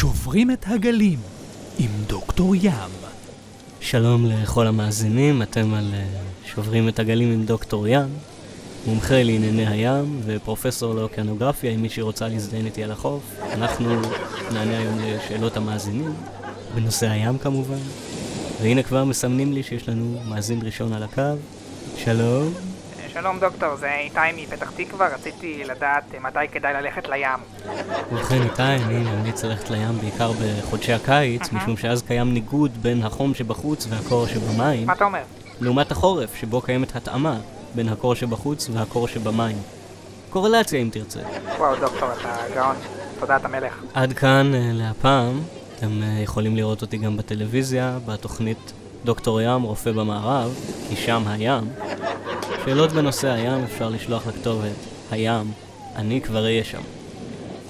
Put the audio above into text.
שוברים את הגלים עם דוקטור ים. שלום לכל המאזינים, אתם על אה, שוברים את הגלים עם דוקטור ים, מומחה לענייני הים ופרופסור לאוקיינוגרפיה, אם מישהי רוצה להזדיין איתי על החוף. אנחנו נענה היום לשאלות המאזינים, בנושא הים כמובן. והנה כבר מסמנים לי שיש לנו מאזין ראשון על הקו. שלום. שלום דוקטור, זה איתי מפתח תקווה, רציתי לדעת אה, מתי כדאי ללכת לים. ובכן איתי, אני ממליץ ללכת לים בעיקר בחודשי הקיץ, משום שאז קיים ניגוד בין החום שבחוץ והקור שבמים, מה אתה אומר? לעומת החורף, שבו קיימת התאמה בין הקור שבחוץ והקור שבמים. קורלציה אם תרצה. וואו דוקטור, אתה גאון. תודה, אתה מלך. עד כאן אה, להפעם. אתם אה, יכולים לראות אותי גם בטלוויזיה, בתוכנית דוקטור ים, רופא במערב, כי שם הים. שאלות בנושא הים אפשר לשלוח לכתובת הים, אני כבר אהיה שם.